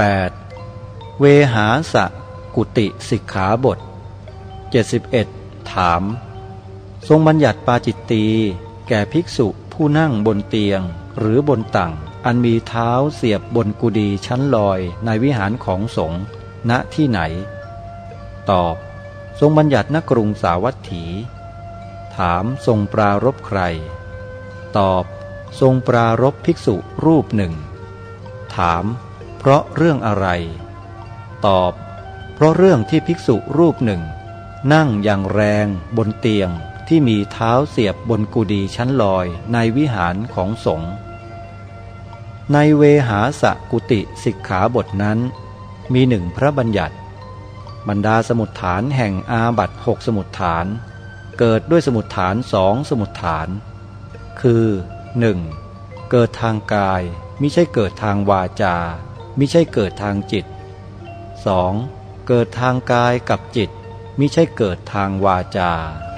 8. เวหาสะกุติสิกขาบท 71 ถาม ทรงบัญญัติปาจิตตีแก่ภิกษุผู้นั่งบนเตียงหรือบนตังอันมีเท้าเสียบบนกุดีชั้นลอยในวิหารของสงฆ์ณที่ไหน ตอบ ทรงบัญญัติณกรุงสาวัตถี ถามทรงปรารบใคร ตอบ ทรงปรารบภิกษุรูปหนึ่ง ถาม เพราะเรื่องอะไร ตอบ เพราะเรื่องที่ภิกษุรูปหนึ่ง นั่งอย่างแรงบนเตียงที่มีเท้าเสียบบนกุดีชั้นลอยในวิหารของสงฆ์ในเวหาสะกุติสิกขาบทนั้น มีหนึ่งพระบัญญัติ บรรดาสมุดฐานแห่งอาบัตหกสมุดฐาน เกิดด้วยสมุดฐานสองสมุดฐาน คือ 1. เกิดทางกายมิใช่เกิดทางวาจา มิใช่เกิดทางจิต 2. เกิดทางกายกับจิตมิใช่เกิดทางวาจา